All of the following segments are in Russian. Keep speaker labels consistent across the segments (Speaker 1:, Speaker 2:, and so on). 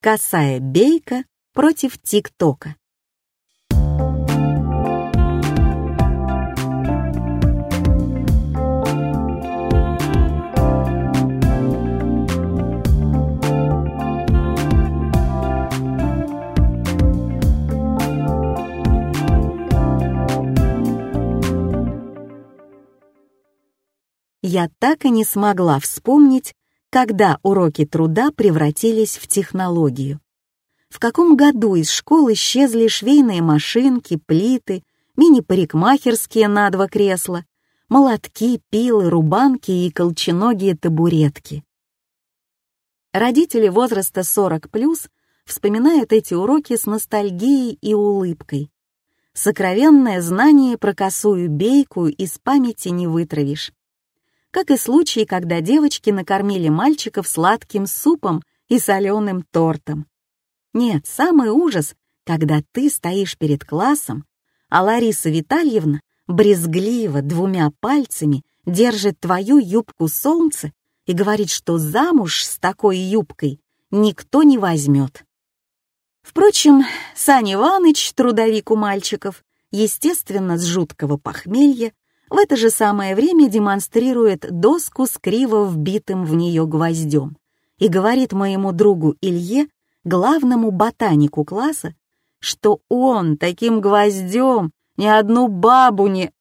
Speaker 1: Косая бейка против ТикТока. Я так и не смогла вспомнить, когда уроки труда превратились в технологию. В каком году из школ исчезли швейные машинки, плиты, мини-парикмахерские на два кресла, молотки, пилы, рубанки и колченогие табуретки. Родители возраста 40+, вспоминают эти уроки с ностальгией и улыбкой. Сокровенное знание про косую бейку из памяти не вытравишь как и случай, когда девочки накормили мальчиков сладким супом и соленым тортом. Нет, самый ужас, когда ты стоишь перед классом, а Лариса Витальевна брезгливо двумя пальцами держит твою юбку солнца и говорит, что замуж с такой юбкой никто не возьмет. Впрочем, Саня Иваныч, трудовик у мальчиков, естественно, с жуткого похмелья, в это же самое время демонстрирует доску с криво вбитым в нее гвоздем и говорит моему другу Илье, главному ботанику класса, что он таким гвоздем ни одну бабу не...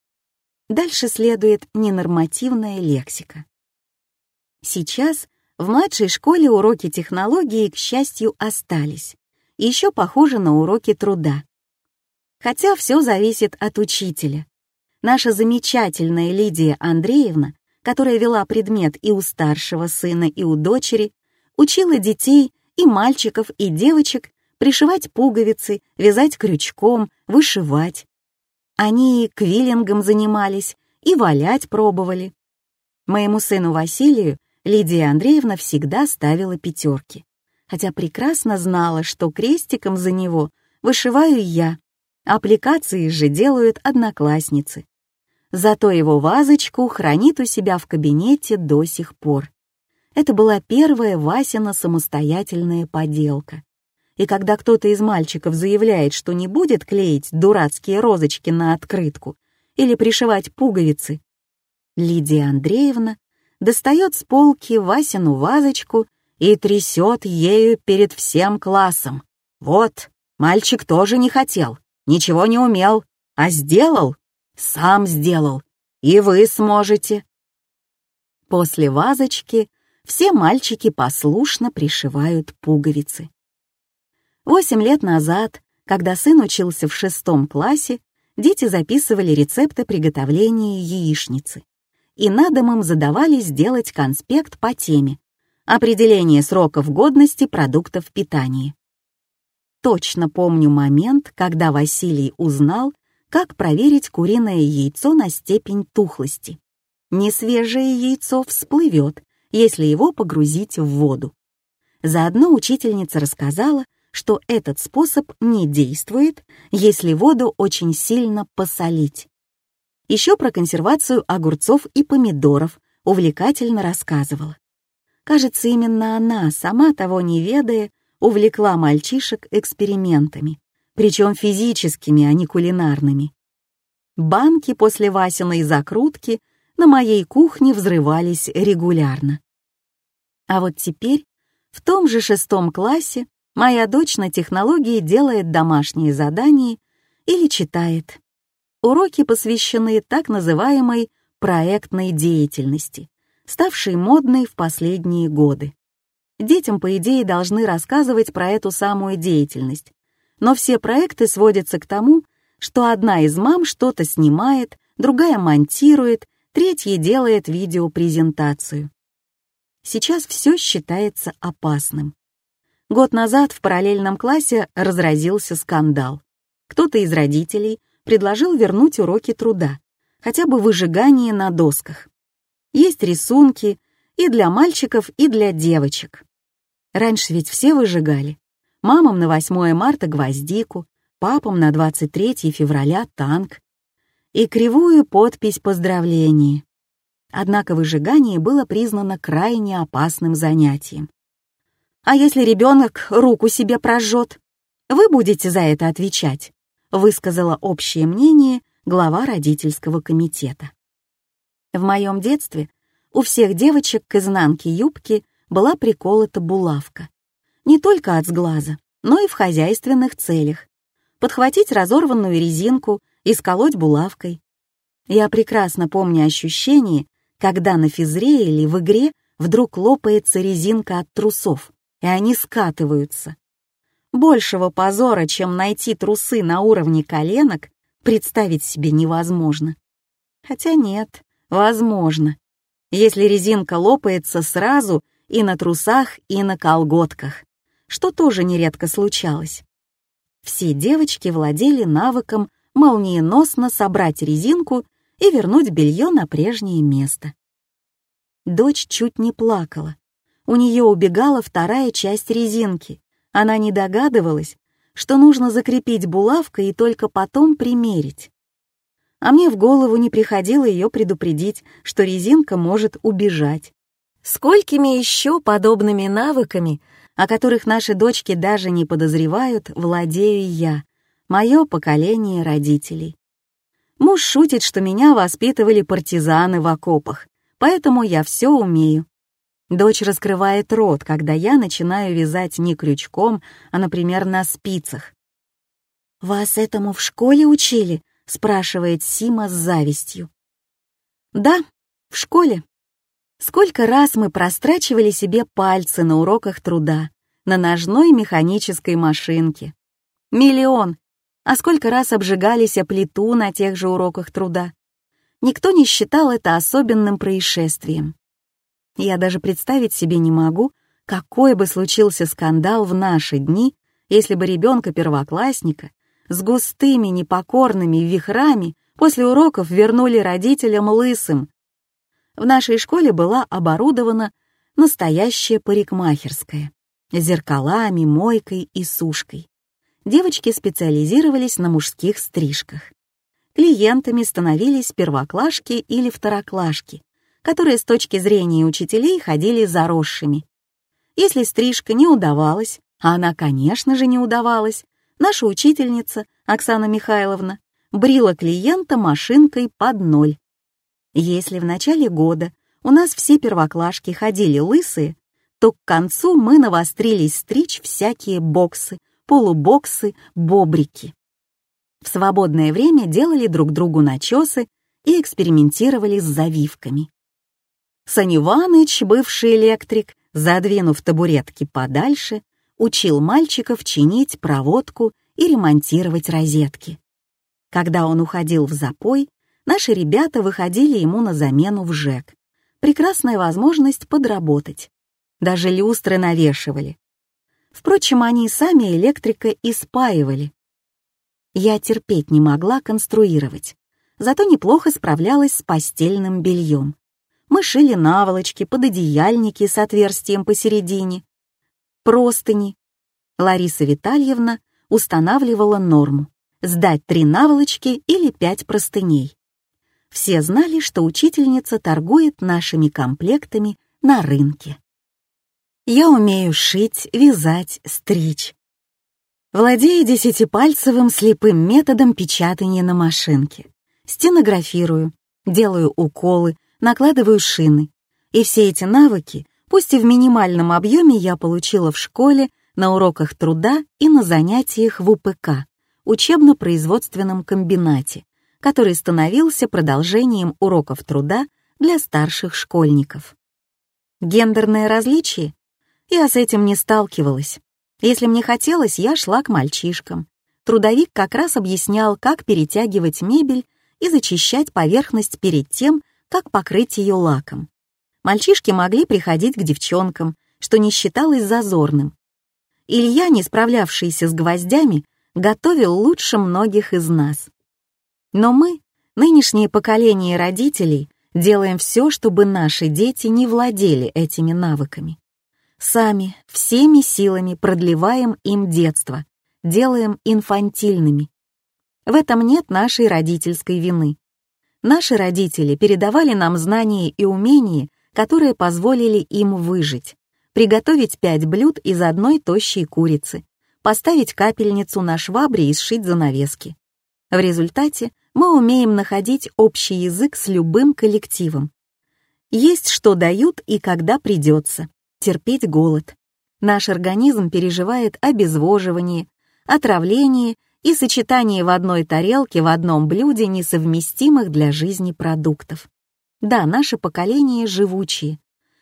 Speaker 1: Дальше следует ненормативная лексика. Сейчас в младшей школе уроки технологии, к счастью, остались. Еще похожи на уроки труда. Хотя все зависит от учителя наша замечательная Лидия Андреевна, которая вела предмет и у старшего сына, и у дочери, учила детей, и мальчиков, и девочек пришивать пуговицы, вязать крючком, вышивать. Они квиллингом занимались и валять пробовали. Моему сыну Василию Лидия Андреевна всегда ставила пятерки, хотя прекрасно знала, что крестиком за него вышиваю я, Аппликации же делают одноклассницы. Зато его вазочку хранит у себя в кабинете до сих пор. Это была первая Васина самостоятельная поделка. И когда кто-то из мальчиков заявляет, что не будет клеить дурацкие розочки на открытку или пришивать пуговицы, Лидия Андреевна достает с полки Васину вазочку и трясет ею перед всем классом. Вот, мальчик тоже не хотел, ничего не умел, а сделал, сам сделал, и вы сможете. После вазочки все мальчики послушно пришивают пуговицы. Восемь лет назад, когда сын учился в шестом классе, дети записывали рецепты приготовления яичницы, и на дом им задавали сделать конспект по теме «Определение сроков годности продуктов питания» точно помню момент, когда Василий узнал, как проверить куриное яйцо на степень тухлости. Несвежее яйцо всплывет, если его погрузить в воду. Заодно учительница рассказала, что этот способ не действует, если воду очень сильно посолить. Еще про консервацию огурцов и помидоров увлекательно рассказывала. Кажется, именно она, сама того не ведая, увлекла мальчишек экспериментами, причем физическими, а не кулинарными. Банки после Васиной закрутки на моей кухне взрывались регулярно. А вот теперь, в том же шестом классе, моя дочь на технологии делает домашние задания или читает. Уроки посвящены так называемой проектной деятельности, ставшей модной в последние годы. Детям, по идее, должны рассказывать про эту самую деятельность. Но все проекты сводятся к тому, что одна из мам что-то снимает, другая монтирует, третья делает видеопрезентацию. Сейчас все считается опасным. Год назад в параллельном классе разразился скандал. Кто-то из родителей предложил вернуть уроки труда, хотя бы выжигание на досках. Есть рисунки и для мальчиков, и для девочек. Раньше ведь все выжигали. Мамам на 8 марта гвоздику, папам на 23 февраля танк. И кривую подпись поздравлений. Однако выжигание было признано крайне опасным занятием. А если ребенок руку себе прожжет? Вы будете за это отвечать, высказала общее мнение глава родительского комитета. В моем детстве у всех девочек к изнанке юбки была приколота булавка. Не только от сглаза, но и в хозяйственных целях. Подхватить разорванную резинку и сколоть булавкой. Я прекрасно помню ощущение, когда на физре или в игре вдруг лопается резинка от трусов, и они скатываются. Большего позора, чем найти трусы на уровне коленок, представить себе невозможно. Хотя нет, возможно. Если резинка лопается сразу и на трусах, и на колготках, что тоже нередко случалось. Все девочки владели навыком молниеносно собрать резинку и вернуть белье на прежнее место. Дочь чуть не плакала. У нее убегала вторая часть резинки. Она не догадывалась, что нужно закрепить булавкой и только потом примерить. А мне в голову не приходило ее предупредить, что резинка может убежать. Сколькими еще подобными навыками, о которых наши дочки даже не подозревают, владею я, мое поколение родителей. Муж шутит, что меня воспитывали партизаны в окопах, поэтому я все умею. Дочь раскрывает рот, когда я начинаю вязать не крючком, а, например, на спицах. «Вас этому в школе учили?» — спрашивает Сима с завистью. «Да, в школе. Сколько раз мы прострачивали себе пальцы на уроках труда, на ножной механической машинке. Миллион. А сколько раз обжигались о плиту на тех же уроках труда. Никто не считал это особенным происшествием. Я даже представить себе не могу, какой бы случился скандал в наши дни, если бы ребенка-первоклассника с густыми непокорными вихрами после уроков вернули родителям лысым. В нашей школе была оборудована настоящая парикмахерская с зеркалами, мойкой и сушкой. Девочки специализировались на мужских стрижках. Клиентами становились первоклашки или второклашки, которые с точки зрения учителей ходили заросшими. Если стрижка не удавалась, а она, конечно же, не удавалась, наша учительница, Оксана Михайловна, брила клиента машинкой под ноль. Если в начале года у нас все первоклашки ходили лысые, то к концу мы навострились стричь всякие боксы, полубоксы, бобрики. В свободное время делали друг другу начесы и экспериментировали с завивками. Сань Иваныч, бывший электрик, задвинув табуретки подальше, учил мальчиков чинить проводку и ремонтировать розетки. Когда он уходил в запой, наши ребята выходили ему на замену в ЖЭК. Прекрасная возможность подработать. Даже люстры навешивали. Впрочем, они сами электрика и спаивали. Я терпеть не могла конструировать, зато неплохо справлялась с постельным бельем. Мы шили наволочки, пододеяльники с отверстием посередине, простыни. Лариса Витальевна устанавливала норму — сдать три наволочки или пять простыней. Все знали, что учительница торгует нашими комплектами на рынке. Я умею шить, вязать, стричь. Владею десятипальцевым слепым методом печатания на машинке. Стенографирую, делаю уколы, накладываю шины. И все эти навыки, пусть и в минимальном объеме, я получила в школе, на уроках труда и на занятиях в УПК, учебно-производственном комбинате, который становился продолжением уроков труда для старших школьников. Гендерное различие? Я с этим не сталкивалась. Если мне хотелось, я шла к мальчишкам. Трудовик как раз объяснял, как перетягивать мебель и зачищать поверхность перед тем, как покрыть ее лаком. Мальчишки могли приходить к девчонкам, что не считалось зазорным. Илья, не справлявшийся с гвоздями, готовил лучше многих из нас. Но мы, нынешнее поколение родителей, делаем все, чтобы наши дети не владели этими навыками. Сами, всеми силами продлеваем им детство, делаем инфантильными. В этом нет нашей родительской вины. Наши родители передавали нам знания и умения, которые позволили им выжить, приготовить пять блюд из одной тощей курицы, поставить капельницу на швабре и сшить занавески. В результате мы умеем находить общий язык с любым коллективом. Есть что дают и когда придется. Терпеть голод. Наш организм переживает обезвоживание, отравление и сочетание в одной тарелке в одном блюде несовместимых для жизни продуктов. Да, наше поколение живучие,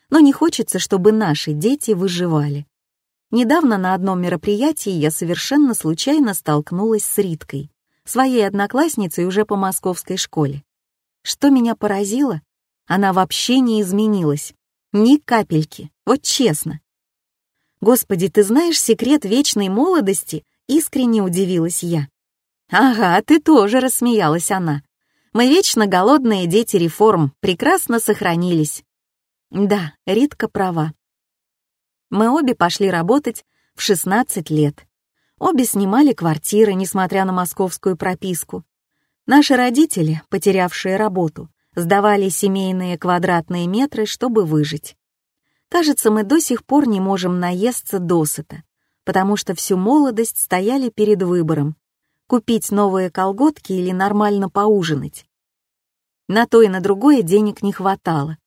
Speaker 1: но не хочется, чтобы наши дети выживали. Недавно на одном мероприятии я совершенно случайно столкнулась с Риткой, своей одноклассницей уже по московской школе. Что меня поразило, она вообще не изменилась. Ни капельки, вот честно. «Господи, ты знаешь секрет вечной молодости?» — искренне удивилась я. «Ага, ты тоже», — рассмеялась она. «Мы вечно голодные дети реформ, прекрасно сохранились». Да, Ритка права. Мы обе пошли работать в 16 лет. Обе снимали квартиры, несмотря на московскую прописку. Наши родители, потерявшие работу, сдавали семейные квадратные метры, чтобы выжить. Кажется, мы до сих пор не можем наесться досыта, потому что всю молодость стояли перед выбором — купить новые колготки или нормально поужинать. На то и на другое денег не хватало.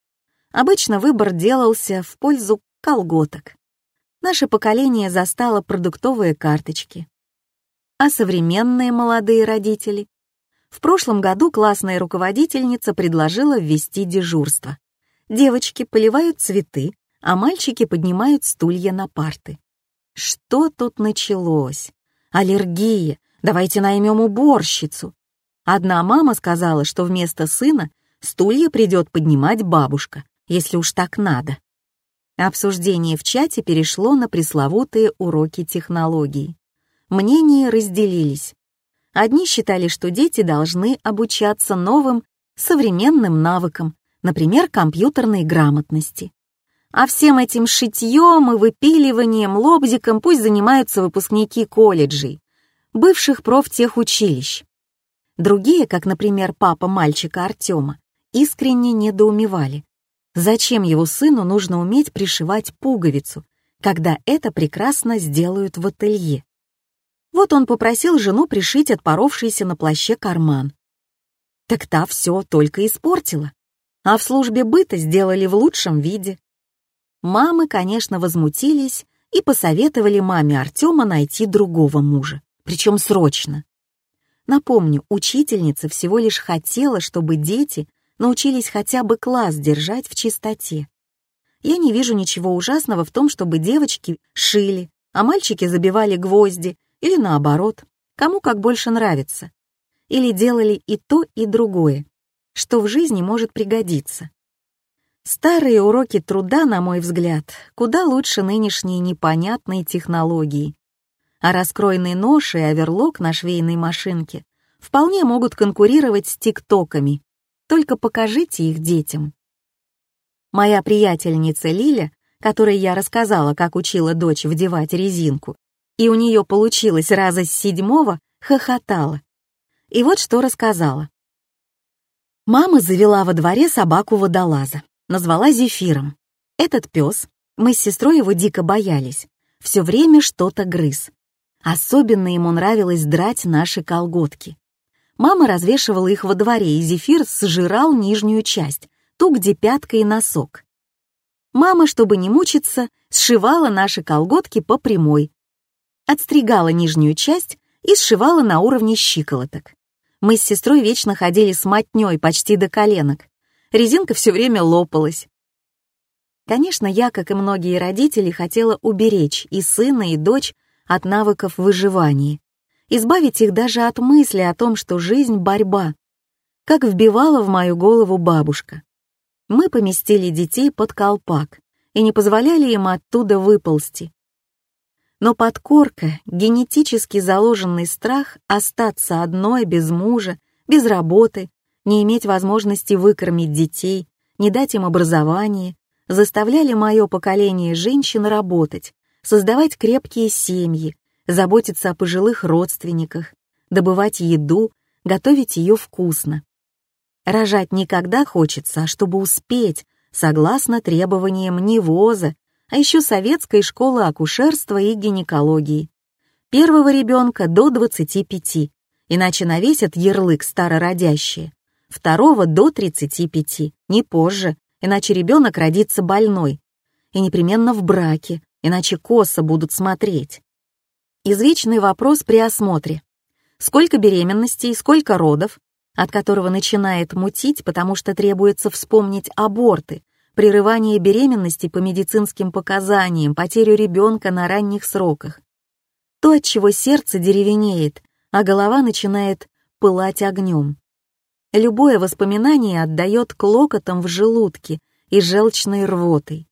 Speaker 1: Обычно выбор делался в пользу колготок. Наше поколение застало продуктовые карточки. А современные молодые родители? В прошлом году классная руководительница предложила ввести дежурство. Девочки поливают цветы, а мальчики поднимают стулья на парты. Что тут началось? Аллергия. Давайте наймем уборщицу. Одна мама сказала, что вместо сына стулья придет поднимать бабушка, если уж так надо. Обсуждение в чате перешло на пресловутые уроки технологий. Мнения разделились. Одни считали, что дети должны обучаться новым, современным навыкам, например, компьютерной грамотности. А всем этим шитьем и выпиливанием лобзиком пусть занимаются выпускники колледжей, бывших профтехучилищ. Другие, как, например, папа мальчика Артема, искренне недоумевали. Зачем его сыну нужно уметь пришивать пуговицу, когда это прекрасно сделают в ателье? Вот он попросил жену пришить отпоровшийся на плаще карман. Так та все только испортила, а в службе быта сделали в лучшем виде. Мамы, конечно, возмутились и посоветовали маме Артема найти другого мужа, причем срочно. Напомню, учительница всего лишь хотела, чтобы дети научились хотя бы класс держать в чистоте. Я не вижу ничего ужасного в том, чтобы девочки шили, а мальчики забивали гвозди, или наоборот, кому как больше нравится. Или делали и то, и другое, что в жизни может пригодиться. Старые уроки труда, на мой взгляд, куда лучше нынешней непонятной технологии. А раскройный нож и оверлок на швейной машинке вполне могут конкурировать с тиктоками. Только покажите их детям. Моя приятельница Лиля, которой я рассказала, как учила дочь вдевать резинку, и у нее получилось раза с седьмого, хохотала. И вот что рассказала. Мама завела во дворе собаку-водолаза назвала Зефиром. Этот пес, мы с сестрой его дико боялись, все время что-то грыз. Особенно ему нравилось драть наши колготки. Мама развешивала их во дворе, и Зефир сжирал нижнюю часть, ту, где пятка и носок. Мама, чтобы не мучиться, сшивала наши колготки по прямой, отстригала нижнюю часть и сшивала на уровне щиколоток. Мы с сестрой вечно ходили с мотнёй почти до коленок резинка все время лопалась. Конечно, я, как и многие родители, хотела уберечь и сына, и дочь от навыков выживания, избавить их даже от мысли о том, что жизнь — борьба, как вбивала в мою голову бабушка. Мы поместили детей под колпак и не позволяли им оттуда выползти. Но подкорка, генетически заложенный страх остаться одной, без мужа, без работы, не иметь возможности выкормить детей, не дать им образование, заставляли мое поколение женщин работать, создавать крепкие семьи, заботиться о пожилых родственниках, добывать еду, готовить ее вкусно. Рожать никогда хочется, а чтобы успеть, согласно требованиям НИВОЗа, а еще советской школы акушерства и гинекологии. Первого ребенка до 25, иначе навесят ярлык старородящие. Второго до 35, не позже, иначе ребенок родится больной. И непременно в браке, иначе косо будут смотреть. Извечный вопрос при осмотре. Сколько беременностей, сколько родов, от которого начинает мутить, потому что требуется вспомнить аборты, прерывание беременности по медицинским показаниям, потерю ребенка на ранних сроках. То, от чего сердце деревенеет, а голова начинает пылать огнем. Любое воспоминание отдает клокотом в желудке и желчной рвотой.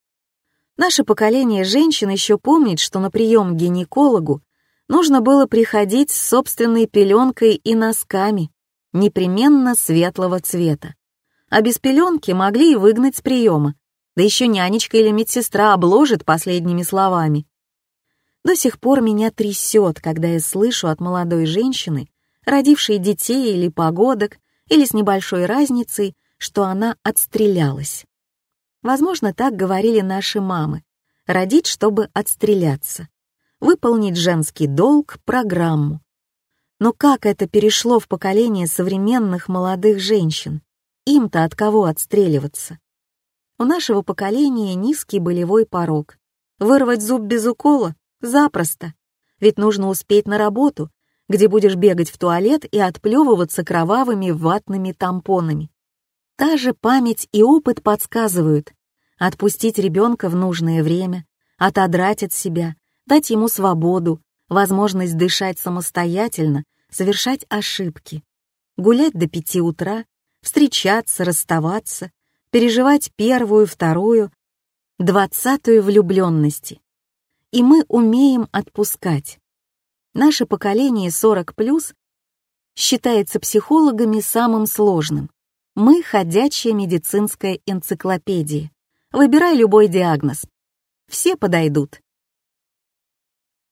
Speaker 1: Наше поколение женщин еще помнит, что на прием к гинекологу нужно было приходить с собственной пеленкой и носками, непременно светлого цвета а без пеленки могли и выгнать с приема, да еще нянечка или медсестра обложит последними словами. До сих пор меня трясет, когда я слышу от молодой женщины, родившей детей или погодок, или с небольшой разницей, что она отстрелялась. Возможно, так говорили наши мамы. Родить, чтобы отстреляться. Выполнить женский долг, программу. Но как это перешло в поколение современных молодых женщин? Им-то от кого отстреливаться? У нашего поколения низкий болевой порог. Вырвать зуб без укола? Запросто. Ведь нужно успеть на работу, где будешь бегать в туалет и отплевываться кровавыми ватными тампонами. Та же память и опыт подсказывают. Отпустить ребенка в нужное время, отодрать от себя, дать ему свободу, возможность дышать самостоятельно, совершать ошибки, гулять до пяти утра, встречаться, расставаться, переживать первую, вторую, двадцатую влюбленности. И мы умеем отпускать. Наше поколение 40+, считается психологами самым сложным. Мы — ходячая медицинская энциклопедия. Выбирай любой диагноз. Все подойдут.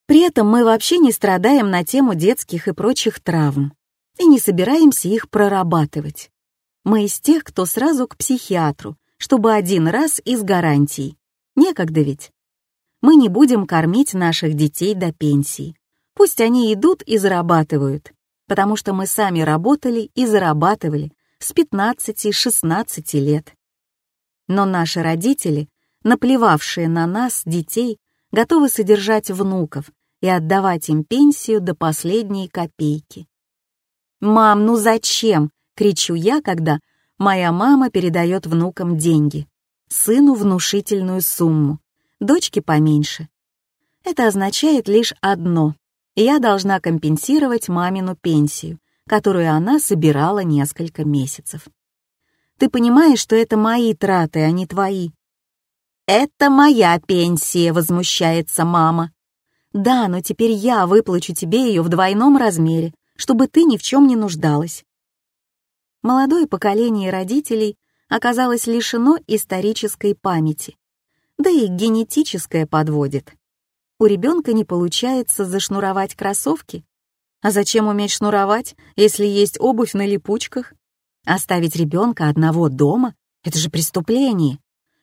Speaker 1: При этом мы вообще не страдаем на тему детских и прочих травм и не собираемся их прорабатывать. Мы из тех, кто сразу к психиатру, чтобы один раз и с гарантией. Некогда ведь. Мы не будем кормить наших детей до пенсии. Пусть они идут и зарабатывают, потому что мы сами работали и зарабатывали с 15-16 лет. Но наши родители, наплевавшие на нас, детей, готовы содержать внуков и отдавать им пенсию до последней копейки. «Мам, ну зачем? кричу я, когда моя мама передает внукам деньги. Сыну внушительную сумму, дочке поменьше. Это означает лишь одно. Я должна компенсировать мамину пенсию, которую она собирала несколько месяцев. Ты понимаешь, что это мои траты, а не твои. «Это моя пенсия», — возмущается мама. «Да, но теперь я выплачу тебе ее в двойном размере, чтобы ты ни в чем не нуждалась молодое поколение родителей оказалось лишено исторической памяти, да и генетическое подводит. У ребенка не получается зашнуровать кроссовки. А зачем уметь шнуровать, если есть обувь на липучках? Оставить ребенка одного дома — это же преступление.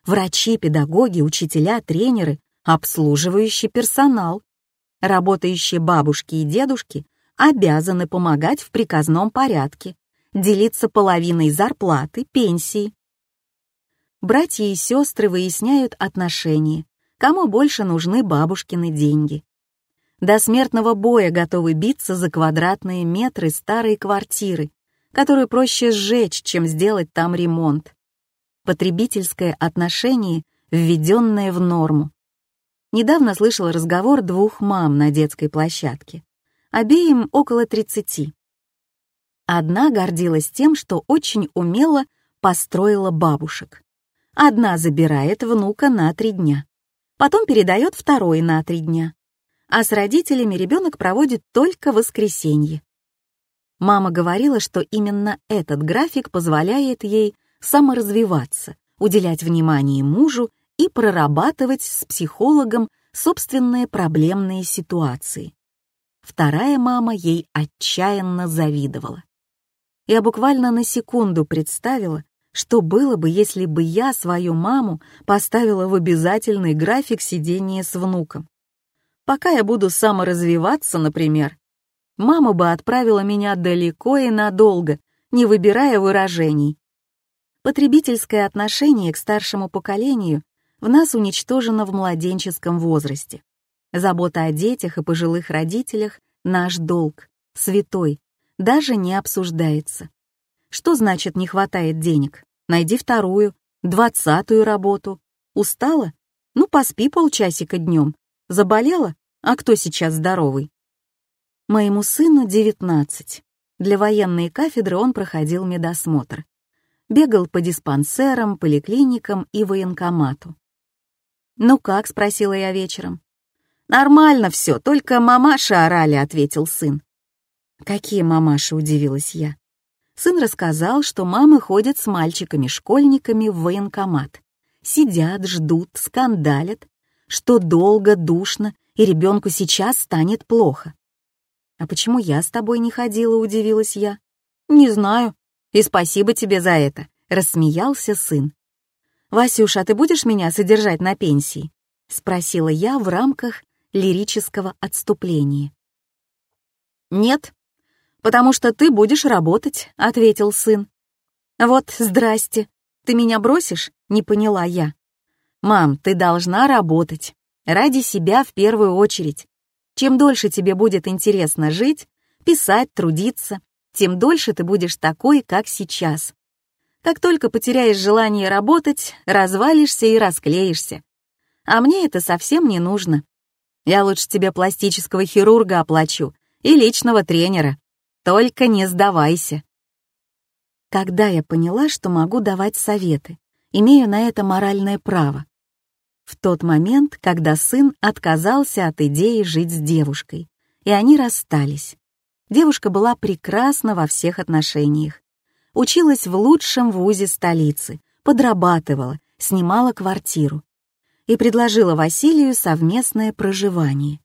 Speaker 1: Врачи, педагоги, учителя, тренеры, обслуживающий персонал, работающие бабушки и дедушки обязаны помогать в приказном порядке, делиться половиной зарплаты, пенсии. Братья и сестры выясняют отношения, кому больше нужны бабушкины деньги. До смертного боя готовы биться за квадратные метры старой квартиры, которую проще сжечь, чем сделать там ремонт. Потребительское отношение, введенное в норму. Недавно слышал разговор двух мам на детской площадке. Обеим около 30. Одна гордилась тем, что очень умело построила бабушек. Одна забирает внука на три дня, потом передает второй на три дня, а с родителями ребенок проводит только воскресенье. Мама говорила, что именно этот график позволяет ей саморазвиваться, уделять внимание мужу и прорабатывать с психологом собственные проблемные ситуации. Вторая мама ей отчаянно завидовала. Я буквально на секунду представила, что было бы, если бы я свою маму поставила в обязательный график сидения с внуком. Пока я буду саморазвиваться, например, мама бы отправила меня далеко и надолго, не выбирая выражений. Потребительское отношение к старшему поколению в нас уничтожено в младенческом возрасте. Забота о детях и пожилых родителях — наш долг, святой, даже не обсуждается. Что значит не хватает денег? Найди вторую, двадцатую работу. Устала? Ну, поспи полчасика днем. Заболела? А кто сейчас здоровый? Моему сыну 19. Для военной кафедры он проходил медосмотр. Бегал по диспансерам, поликлиникам и военкомату. «Ну как?» — спросила я вечером. «Нормально все, только мамаши орали», — ответил сын. «Какие мамаши?» — удивилась я. Сын рассказал, что мамы ходят с мальчиками-школьниками в военкомат. Сидят, ждут, скандалят, что долго, душно, и ребенку сейчас станет плохо. «А почему я с тобой не ходила?» — удивилась я. «Не знаю. И спасибо тебе за это», — рассмеялся сын. «Васюш, а ты будешь меня содержать на пенсии?» — спросила я в рамках лирического отступления. «Нет, потому что ты будешь работать», — ответил сын. «Вот, здрасте. Ты меня бросишь?» — не поняла я. «Мам, ты должна работать. Ради себя в первую очередь. Чем дольше тебе будет интересно жить, писать, трудиться, тем дольше ты будешь такой, как сейчас. Как только потеряешь желание работать, развалишься и расклеишься. А мне это совсем не нужно. Я лучше тебе пластического хирурга оплачу и личного тренера. Только не сдавайся. Когда я поняла, что могу давать советы, имею на это моральное право. В тот момент, когда сын отказался от идеи жить с девушкой, и они расстались. Девушка была прекрасна во всех отношениях. Училась в лучшем вузе столицы, подрабатывала, снимала квартиру и предложила Василию совместное проживание.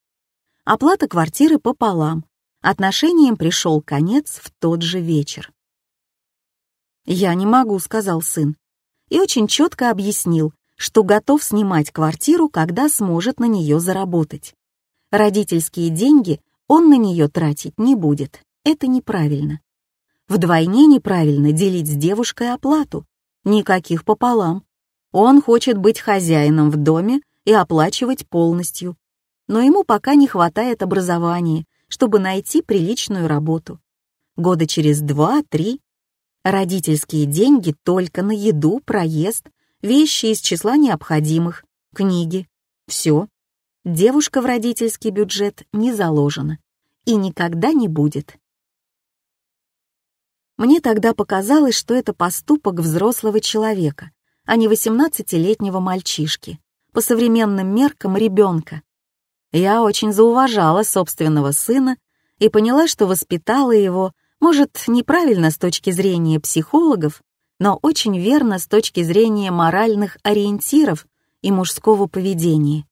Speaker 1: Оплата квартиры пополам, отношениям пришел конец в тот же вечер. «Я не могу», — сказал сын, и очень четко объяснил, что готов снимать квартиру, когда сможет на нее заработать. Родительские деньги он на нее тратить не будет, это неправильно. Вдвойне неправильно делить с девушкой оплату, никаких пополам. Он хочет быть хозяином в доме и оплачивать полностью. Но ему пока не хватает образования, чтобы найти приличную работу. Года через два-три родительские деньги только на еду, проезд, вещи из числа необходимых, книги. Все. Девушка в родительский бюджет не заложена и никогда не будет. Мне тогда показалось, что это поступок взрослого человека, а не 18-летнего мальчишки, по современным меркам ребенка. Я очень зауважала собственного сына и поняла, что воспитала его, может, неправильно с точки зрения психологов, но очень верно с точки зрения моральных ориентиров и мужского поведения.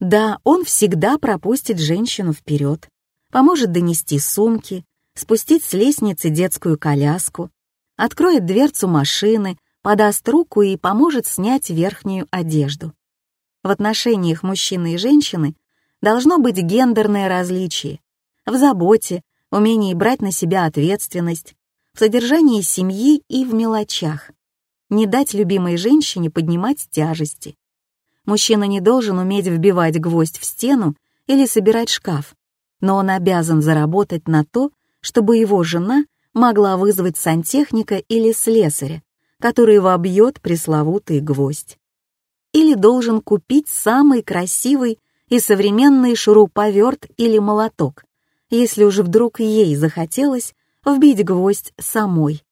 Speaker 1: Да, он всегда пропустит женщину вперед, поможет донести сумки, спустить с лестницы детскую коляску, откроет дверцу машины, подаст руку и поможет снять верхнюю одежду. В отношениях мужчины и женщины должно быть гендерное различие. В заботе, умении брать на себя ответственность, в содержании семьи и в мелочах. Не дать любимой женщине поднимать тяжести. Мужчина не должен уметь вбивать гвоздь в стену или собирать шкаф, но он обязан заработать на то, чтобы его жена могла вызвать сантехника или слесаря, который вобьет пресловутый гвоздь. Или должен купить самый красивый и современный шуруповерт или молоток, если уже вдруг ей захотелось вбить гвоздь самой.